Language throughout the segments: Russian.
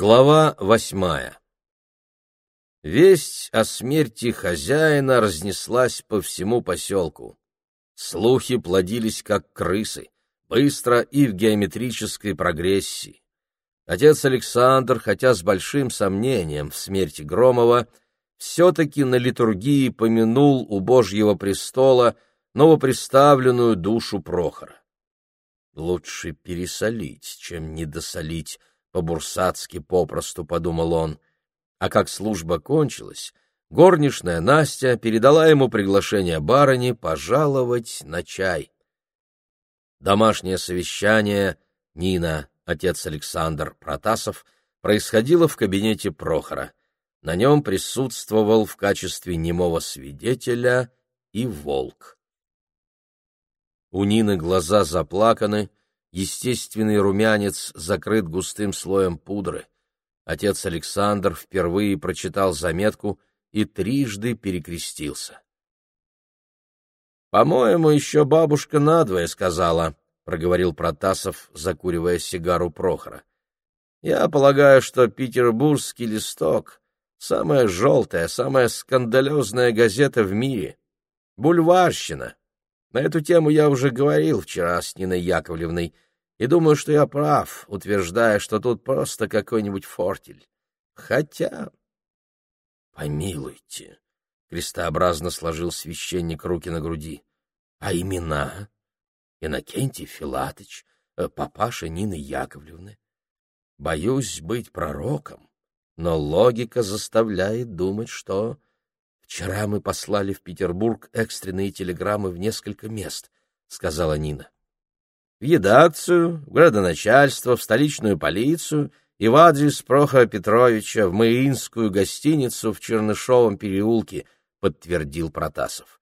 Глава восьмая Весть о смерти хозяина разнеслась по всему поселку. Слухи плодились, как крысы, быстро и в геометрической прогрессии. Отец Александр, хотя с большим сомнением в смерти Громова, все-таки на литургии помянул у Божьего престола новоприставленную душу Прохора. Лучше пересолить, чем недосолить, по-бурсацки попросту, подумал он. А как служба кончилась, горничная Настя передала ему приглашение барыни пожаловать на чай. Домашнее совещание Нина, отец Александр Протасов, происходило в кабинете Прохора. На нем присутствовал в качестве немого свидетеля и волк. У Нины глаза заплаканы, естественный румянец закрыт густым слоем пудры. Отец Александр впервые прочитал заметку и трижды перекрестился. «По-моему, еще бабушка надвое сказала», — проговорил Протасов, закуривая сигару Прохора. «Я полагаю, что петербургский листок — самая желтая, самая скандалезная газета в мире. Бульварщина. На эту тему я уже говорил вчера с Ниной Яковлевной, и думаю, что я прав, утверждая, что тут просто какой-нибудь фортель. Хотя... Помилуйте, — крестообразно сложил священник руки на груди. А имена? Иннокентий Филатыч, э, папаша Нины Яковлевны. Боюсь быть пророком, но логика заставляет думать, что «Вчера мы послали в Петербург экстренные телеграммы в несколько мест», — сказала Нина. «В редакцию, в градоначальство, в столичную полицию и в адрес Прохора Петровича в Мариинскую гостиницу в Чернышовом переулке», — подтвердил Протасов.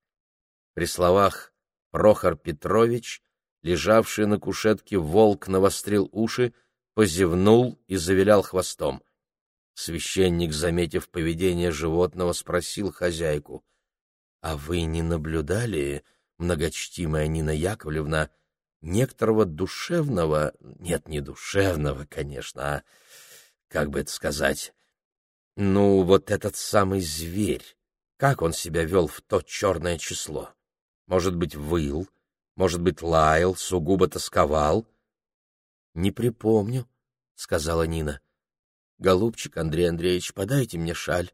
При словах «Прохор Петрович», лежавший на кушетке волк навострил уши, позевнул и завилял хвостом. Священник, заметив поведение животного, спросил хозяйку, — А вы не наблюдали, многочтимая Нина Яковлевна, некоторого душевного, нет, не душевного, конечно, а, как бы это сказать, ну, вот этот самый зверь, как он себя вел в то черное число? Может быть, выл, может быть, лаял, сугубо тосковал? — Не припомню, — сказала Нина. «Голубчик Андрей Андреевич, подайте мне шаль.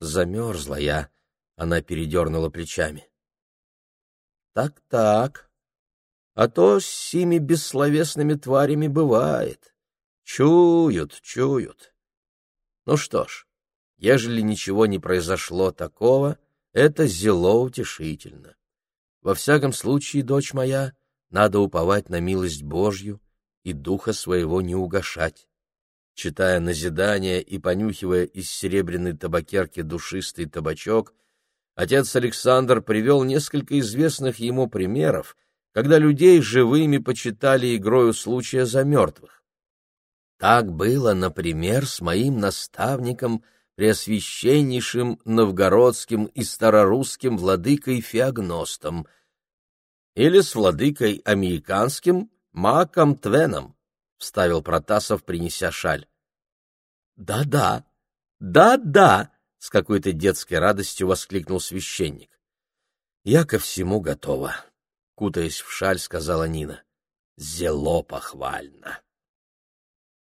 Замерзла я». Она передернула плечами. «Так-так. А то с сими бессловесными тварями бывает. Чуют, чуют. Ну что ж, ежели ничего не произошло такого, это зело утешительно. Во всяком случае, дочь моя, надо уповать на милость Божью и духа своего не угошать. Читая назидания и понюхивая из серебряной табакерки душистый табачок, отец Александр привел несколько известных ему примеров, когда людей живыми почитали игрою случая за мертвых. Так было, например, с моим наставником, преосвященнейшим новгородским и старорусским владыкой Феогностом, или с владыкой американским Маком Твеном, — вставил Протасов, принеся шаль. «Да-да, да-да!» — с какой-то детской радостью воскликнул священник. «Я ко всему готова», — кутаясь в шаль, сказала Нина. «Зело похвально».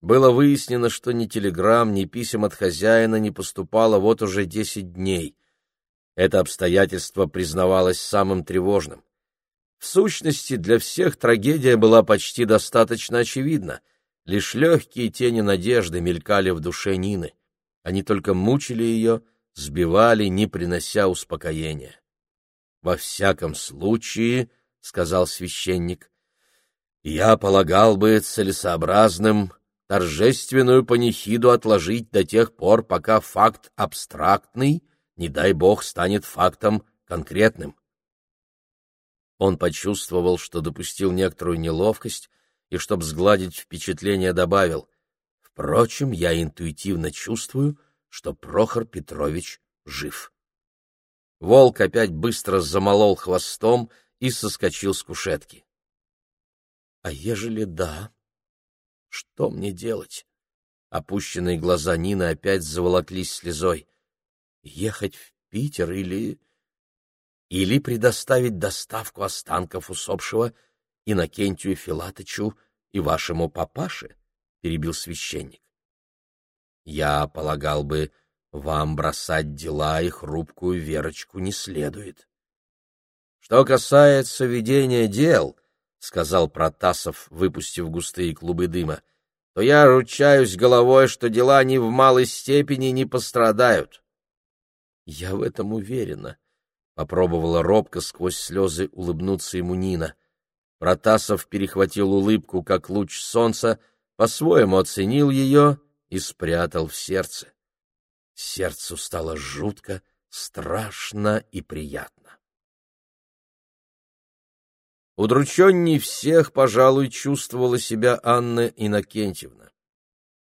Было выяснено, что ни телеграмм, ни писем от хозяина не поступало вот уже десять дней. Это обстоятельство признавалось самым тревожным. В сущности, для всех трагедия была почти достаточно очевидна. Лишь легкие тени надежды мелькали в душе Нины. Они только мучили ее, сбивали, не принося успокоения. «Во всяком случае, — сказал священник, — я полагал бы целесообразным торжественную панихиду отложить до тех пор, пока факт абстрактный, не дай бог, станет фактом конкретным. Он почувствовал, что допустил некоторую неловкость, и, чтобы сгладить впечатление, добавил, «Впрочем, я интуитивно чувствую, что Прохор Петрович жив». Волк опять быстро замолол хвостом и соскочил с кушетки. «А ежели да, что мне делать?» Опущенные глаза Нины опять заволоклись слезой. Ехать в Питер или... Или предоставить доставку останков усопшего Иннокентию Филатычу и вашему папаше? — перебил священник. Я полагал бы, вам бросать дела и хрупкую Верочку не следует. Что касается ведения дел, — сказал Протасов, выпустив густые клубы дыма, — то я ручаюсь головой, что дела ни в малой степени не пострадают. — Я в этом уверена, — попробовала робко сквозь слезы улыбнуться ему Нина. Протасов перехватил улыбку, как луч солнца, по-своему оценил ее и спрятал в сердце. Сердцу стало жутко, страшно и приятно. Удрученней всех, пожалуй, чувствовала себя Анна Иннокентьевна.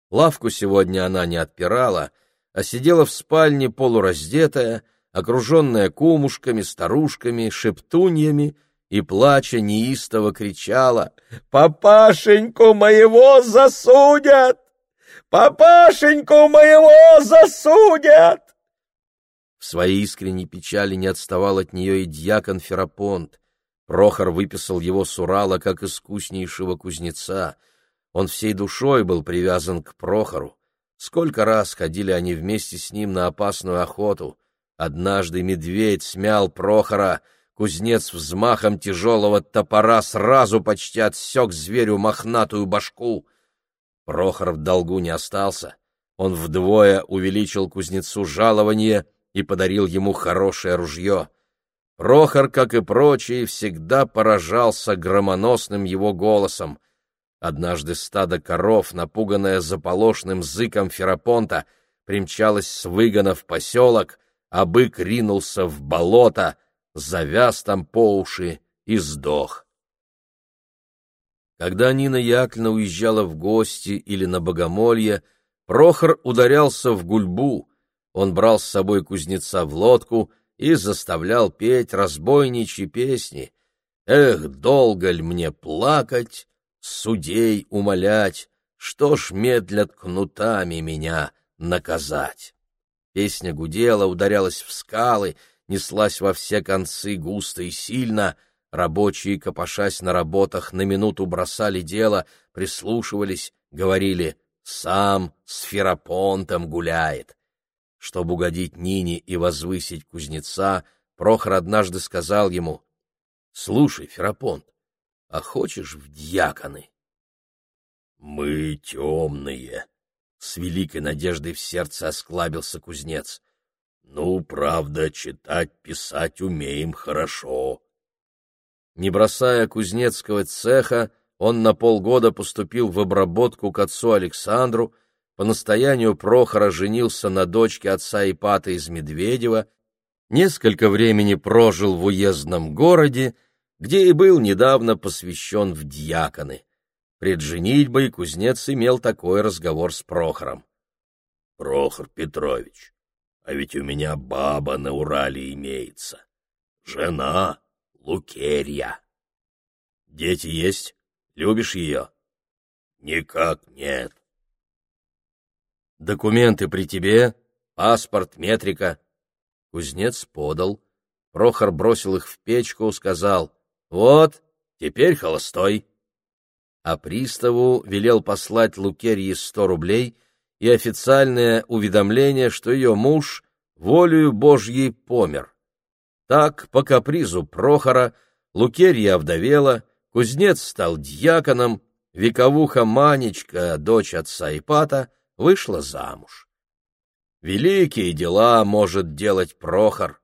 Лавку сегодня она не отпирала, а сидела в спальне полураздетая, окруженная кумушками, старушками, шептуньями, и, плача, неистово кричала «Папашеньку моего засудят! Папашеньку моего засудят!» В своей искренней печали не отставал от нее и дьякон Ферапонт, Прохор выписал его с Урала как искуснейшего кузнеца. Он всей душой был привязан к Прохору. Сколько раз ходили они вместе с ним на опасную охоту. Однажды медведь смял Прохора, кузнец взмахом тяжелого топора сразу почти отсек зверю мохнатую башку. Прохор в долгу не остался. Он вдвое увеличил кузнецу жалование и подарил ему хорошее ружье — Прохор, как и прочие, всегда поражался громоносным его голосом. Однажды стадо коров, напуганное заполошным зыком Ферапонта, примчалось с выгона в поселок, а бык ринулся в болото, завяз там по уши и сдох. Когда Нина Яковлевна уезжала в гости или на богомолье, Прохор ударялся в гульбу, он брал с собой кузнеца в лодку — и заставлял петь разбойничьи песни. Эх, долго ль мне плакать, судей умолять, что ж медлят кнутами меня наказать? Песня гудела, ударялась в скалы, неслась во все концы густо и сильно, рабочие, копошась на работах, на минуту бросали дело, прислушивались, говорили «сам с Ферапонтом гуляет». Чтобы угодить Нине и возвысить кузнеца, Прохор однажды сказал ему, «Слушай, Ферапонт, а хочешь в дьяконы?» «Мы темные», — с великой надеждой в сердце осклабился кузнец. «Ну, правда, читать, писать умеем хорошо». Не бросая кузнецкого цеха, он на полгода поступил в обработку к отцу Александру, по настоянию Прохора женился на дочке отца Ипата из Медведева, несколько времени прожил в уездном городе, где и был недавно посвящен в дьяконы. Пред женитьбой кузнец имел такой разговор с Прохором. — Прохор Петрович, а ведь у меня баба на Урале имеется. Жена Лукерья. Дети есть? Любишь ее? — Никак нет. Документы при тебе, паспорт, метрика. Кузнец подал. Прохор бросил их в печку, сказал, вот, теперь холостой. А приставу велел послать Лукерье сто рублей и официальное уведомление, что ее муж волею Божьей помер. Так, по капризу Прохора, Лукерья овдовела, кузнец стал дьяконом, вековуха Манечка, дочь отца Ипата, вышла замуж. Великие дела может делать Прохор.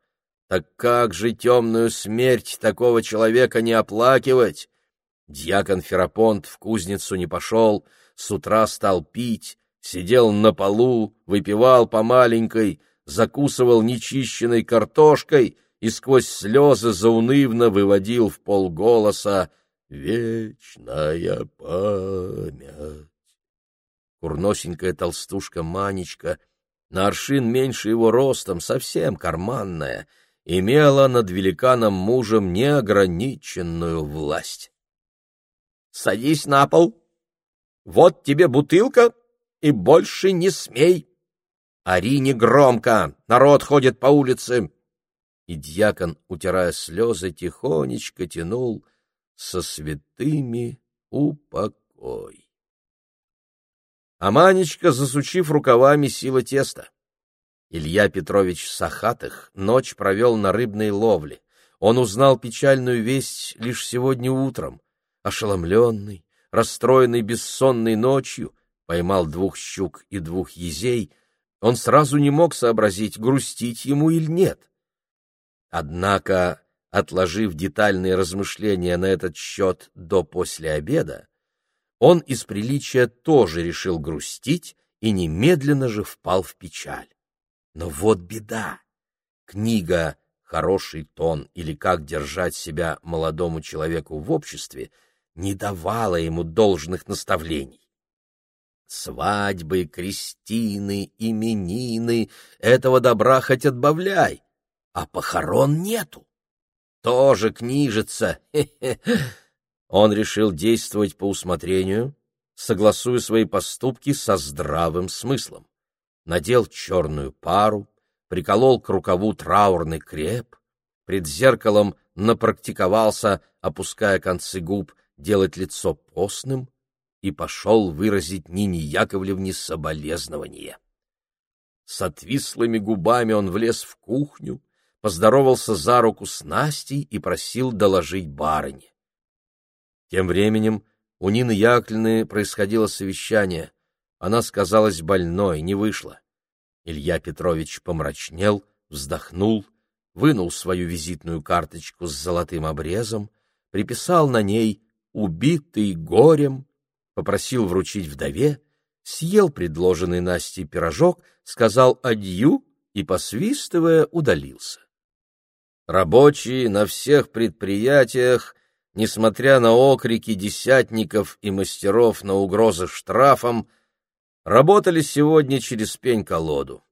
Так как же темную смерть такого человека не оплакивать? Дьякон Ферапонт в кузницу не пошел, с утра стал пить, сидел на полу, выпивал по маленькой, закусывал нечищенной картошкой и сквозь слезы заунывно выводил в полголоса «Вечная память». Курносенькая толстушка Манечка, на аршин меньше его ростом, совсем карманная, имела над великаном мужем неограниченную власть. — Садись на пол. Вот тебе бутылка, и больше не смей. Ори не громко, народ ходит по улице. И дьякон, утирая слезы, тихонечко тянул со святыми упокой. А Манечка, засучив рукавами, сила теста. Илья Петрович Сахатых ночь провел на рыбной ловле. Он узнал печальную весть лишь сегодня утром. Ошеломленный, расстроенный бессонной ночью, поймал двух щук и двух езей, он сразу не мог сообразить, грустить ему или нет. Однако, отложив детальные размышления на этот счет до после обеда, он из приличия тоже решил грустить и немедленно же впал в печаль. Но вот беда! Книга «Хороший тон» или «Как держать себя молодому человеку в обществе» не давала ему должных наставлений. Свадьбы, крестины, именины — этого добра хоть отбавляй, а похорон нету. Тоже книжится. Он решил действовать по усмотрению, согласуя свои поступки со здравым смыслом. Надел черную пару, приколол к рукаву траурный креп, пред зеркалом напрактиковался, опуская концы губ, делать лицо постным и пошел выразить Нине Яковлевне соболезнование. С отвислыми губами он влез в кухню, поздоровался за руку с Настей и просил доложить барыне. Тем временем у Нины Яковлевны происходило совещание. Она сказалась больной, не вышла. Илья Петрович помрачнел, вздохнул, вынул свою визитную карточку с золотым обрезом, приписал на ней «убитый горем», попросил вручить вдове, съел предложенный Настей пирожок, сказал «адью» и, посвистывая, удалился. Рабочие на всех предприятиях, несмотря на окрики десятников и мастеров на угрозы штрафом, работали сегодня через пень-колоду.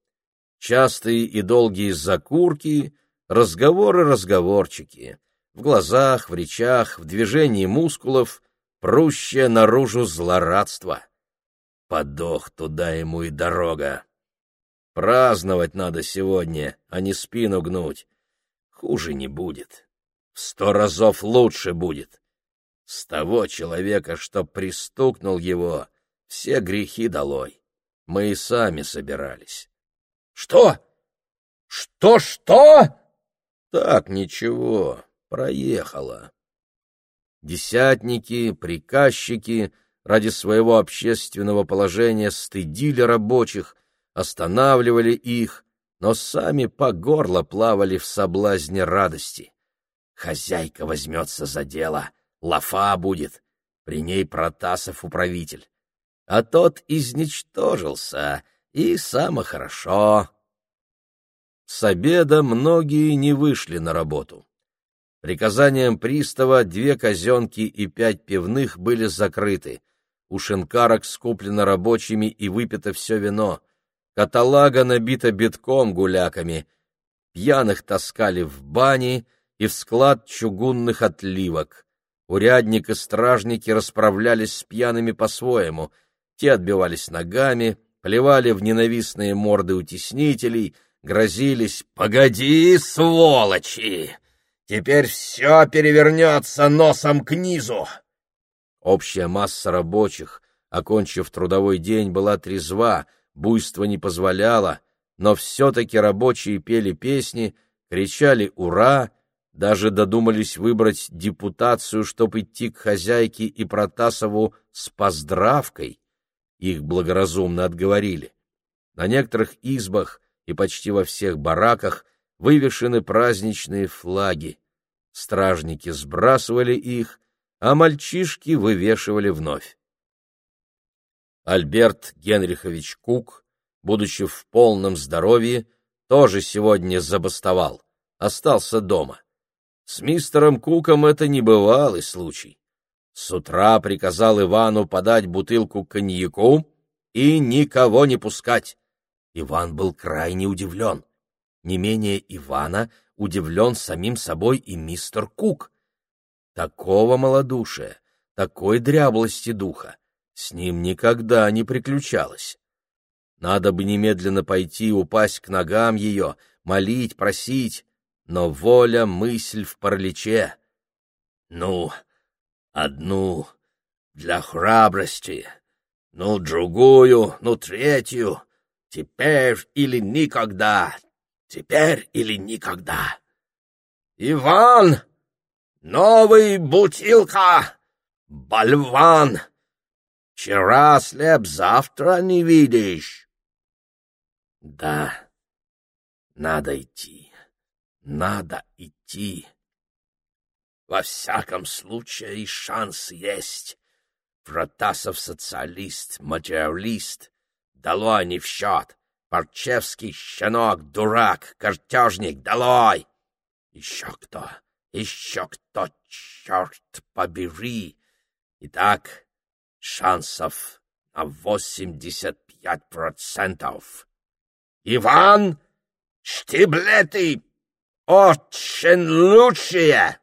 Частые и долгие закурки, разговоры-разговорчики. В глазах, в речах, в движении мускулов прущее наружу злорадство. Подох туда ему и дорога. Праздновать надо сегодня, а не спину гнуть. Хуже не будет. В сто разов лучше будет. С того человека, что пристукнул его, все грехи долой. Мы и сами собирались. — Что? Что, что? — Так, ничего, проехала. Десятники, приказчики ради своего общественного положения стыдили рабочих, останавливали их, но сами по горло плавали в соблазне радости. Хозяйка возьмется за дело, лафа будет, при ней Протасов управитель. А тот изничтожился, и само хорошо. С обеда многие не вышли на работу. Приказанием пристава две казенки и пять пивных были закрыты. У шинкарок скуплено рабочими и выпито все вино. Каталага набита битком гуляками. Пьяных таскали в бани и в склад чугунных отливок. Урядник и стражники расправлялись с пьяными по-своему. Те отбивались ногами, плевали в ненавистные морды утеснителей, грозились «Погоди, сволочи!» Теперь все перевернется носом к низу. Общая масса рабочих, окончив трудовой день, была трезва, буйство не позволяло, но все-таки рабочие пели песни, кричали «Ура!», даже додумались выбрать депутацию, чтобы идти к хозяйке и Протасову с поздравкой. Их благоразумно отговорили. На некоторых избах и почти во всех бараках – вывешены праздничные флаги. Стражники сбрасывали их, а мальчишки вывешивали вновь. Альберт Генрихович Кук, будучи в полном здоровье, тоже сегодня забастовал, остался дома. С мистером Куком это небывалый случай. С утра приказал Ивану подать бутылку коньяку и никого не пускать. Иван был крайне удивлен. Не менее Ивана удивлен самим собой и мистер Кук. Такого малодушия, такой дряблости духа С ним никогда не приключалось. Надо бы немедленно пойти упасть к ногам ее, молить, просить, но воля — мысль в параличе. Ну, одну для храбрости, ну, другую, ну, третью, теперь или никогда, теперь или никогда. Иван, новый бутылка, болван, вчера слеп, завтра не видишь. Да, надо идти, надо идти. Во всяком случае, шанс есть. Протасов социалист, материалист. Долой не в счет. Парчевский щенок, дурак, картежник, долой! Еще кто? Еще кто, черт побери! Итак, шансов на восемьдесят пять процентов. Иван, штиблеты очень лучшие!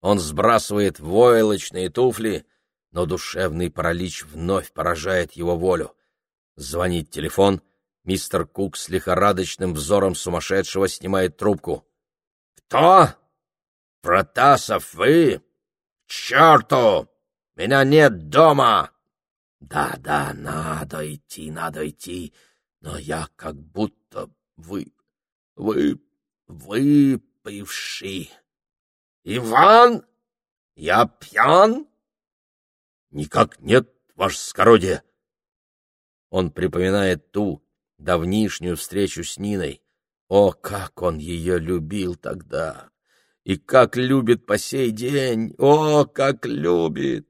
Он сбрасывает войлочные туфли, но душевный паралич вновь поражает его волю. Звонит телефон, мистер Кук с лихорадочным взором сумасшедшего снимает трубку. «Кто? Протасов, вы? Черту! Меня нет дома!» «Да, да, надо идти, надо идти, но я как будто вы... вы... выпивший». Иван, я пьян? Никак нет, ваше скородие. Он припоминает ту давнишнюю встречу с Ниной. О, как он ее любил тогда! И как любит по сей день! О, как любит!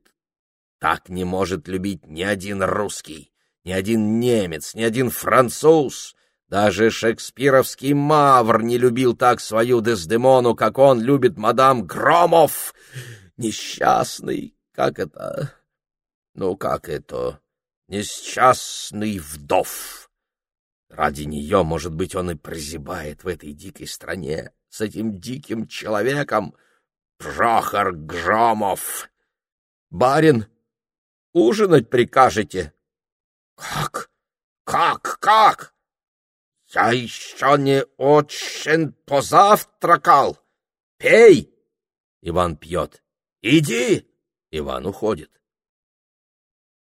Так не может любить ни один русский, ни один немец, ни один француз, даже шекспировский мавр не любил так свою Дездемону, как он любит мадам Громов. Несчастный, как это? Ну, как это? Несчастный вдов. Ради нее, может быть, он и прозябает в этой дикой стране с этим диким человеком. Прохор Громов. Барин, ужинать прикажете? Как? Как? Как? Я еще не очень позавтракал. Пей! Иван пьет. Иди! Иван уходит.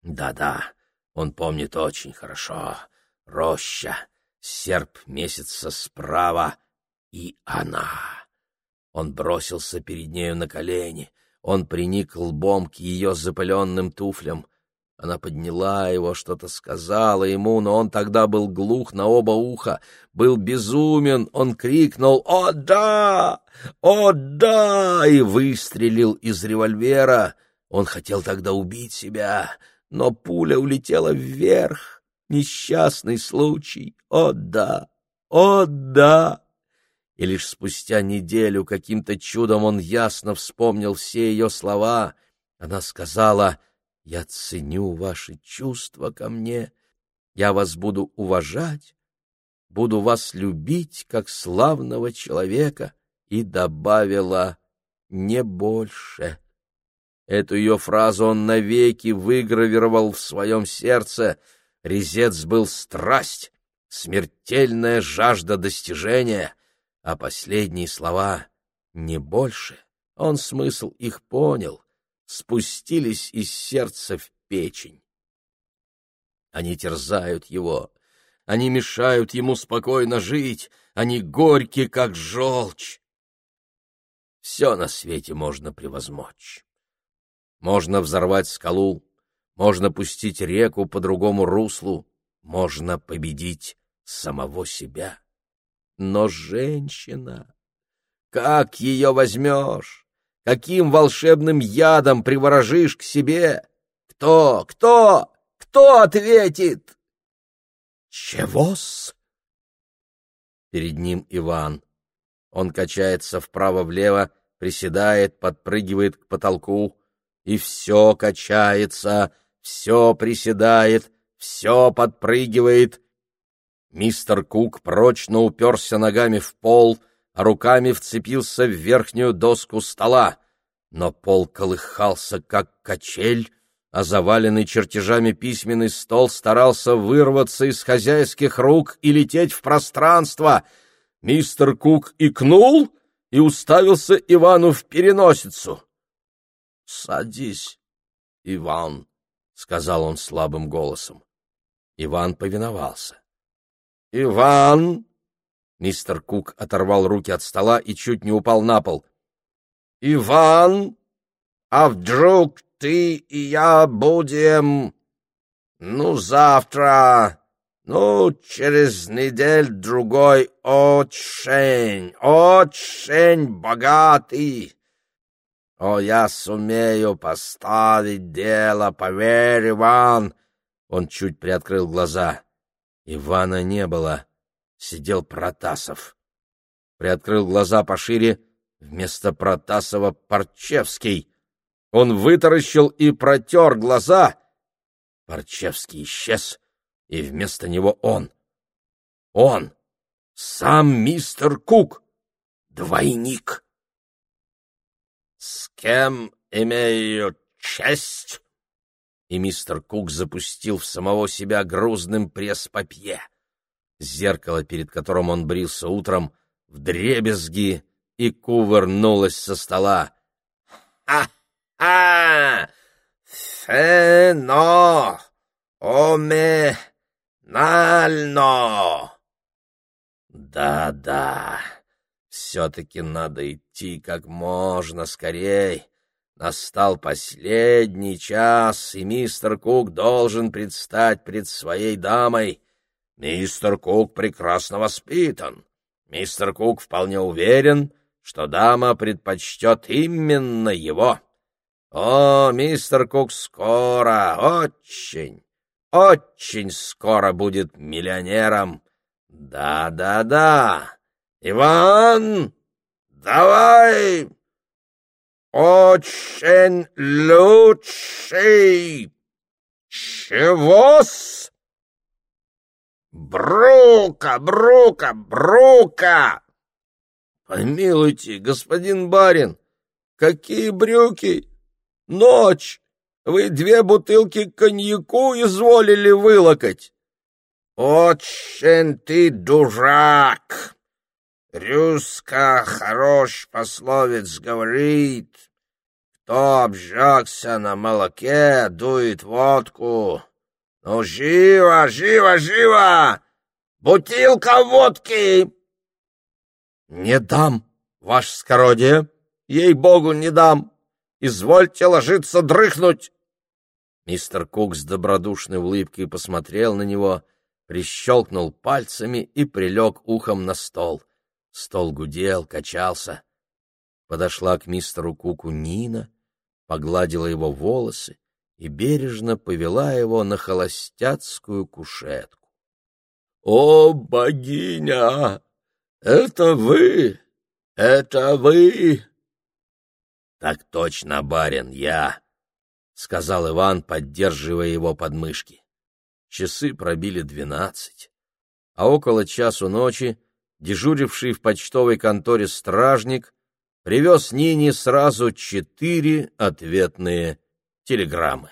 Да-да, он помнит очень хорошо. Роща, серп месяца справа и она. Он бросился перед нею на колени. Он приник лбом к ее запыленным туфлям. Она подняла его, что-то сказала ему, но он тогда был глух на оба уха, был безумен, он крикнул «О, да! О, да!» и выстрелил из револьвера. Он хотел тогда убить себя, но пуля улетела вверх. Несчастный случай. О, да! О, да! И лишь спустя неделю каким-то чудом он ясно вспомнил все ее слова. Она сказала — я ценю ваши чувства ко мне, я вас буду уважать, буду вас любить как славного человека, и добавила «не больше». Эту ее фразу он навеки выгравировал в своем сердце. Резец был страсть, смертельная жажда достижения, а последние слова «не больше» он смысл их понял — спустились из сердца в печень. Они терзают его, они мешают ему спокойно жить, они горькие, как желчь. Все на свете можно превозмочь. Можно взорвать скалу, можно пустить реку по другому руслу, можно победить самого себя. Но женщина, как ее возьмешь? Каким волшебным ядом приворожишь к себе? Кто, кто, кто ответит? Чего-с? Перед ним Иван. Он качается вправо-влево, приседает, подпрыгивает к потолку, и все качается, все приседает, все подпрыгивает. Мистер Кук прочно уперся ногами в пол — а руками вцепился в верхнюю доску стола. Но пол колыхался, как качель, а заваленный чертежами письменный стол старался вырваться из хозяйских рук и лететь в пространство. Мистер Кук икнул и уставился Ивану в переносицу. — Садись, Иван, — сказал он слабым голосом. Иван повиновался. — Иван! — мистер Кук оторвал руки от стола и чуть не упал на пол. — Иван! А вдруг ты и я будем... Ну, завтра... Ну, через недель-другой очень, очень богатый. О, я сумею поставить дело, поверь, Иван. Он чуть приоткрыл глаза. Ивана не было. Сидел Протасов. Приоткрыл глаза пошире. Вместо Протасова Парчевский. Он вытаращил и протер глаза. Парчевский исчез, и вместо него он. Он, сам мистер Кук, двойник. «С кем имею честь?» И мистер Кук запустил в самого себя грузным пресс-папье. Зеркало, перед которым он брился утром, вдребезги и кувырнулось со стола. «Ха!» А, фено, оме, нально. Да-да, все-таки надо идти как можно скорей. Настал последний час, и мистер Кук должен предстать пред своей дамой. Мистер Кук прекрасно воспитан. Мистер Кук вполне уверен, что дама предпочтет именно его. О, мистер Кук скоро, очень, очень скоро будет миллионером. Да-да-да. Иван, давай! Очень лучший. Чего-с? Брука, брука, брука! Помилуйте, господин барин, какие брюки! Ночь! Вы две бутылки коньяку изволили вылокать. Очень ты дурак! Рюска хорош пословец говорит, кто обжегся на молоке, дует водку. Ну, живо, живо, живо! Бутылка водки! Не дам, ваше скородие, ей-богу, не дам. Извольте ложиться дрыхнуть!» Мистер Кук с добродушной улыбкой посмотрел на него, прищелкнул пальцами и прилег ухом на стол. Стол гудел, качался. Подошла к мистеру Куку Нина, погладила его волосы и бережно повела его на холостяцкую кушетку. — О, богиня! Это вы! Это вы! Так точно, барин, я, сказал Иван, поддерживая его подмышки. Часы пробили двенадцать, а около часу ночи дежуривший в почтовой конторе стражник привез Нине сразу четыре ответные телеграммы.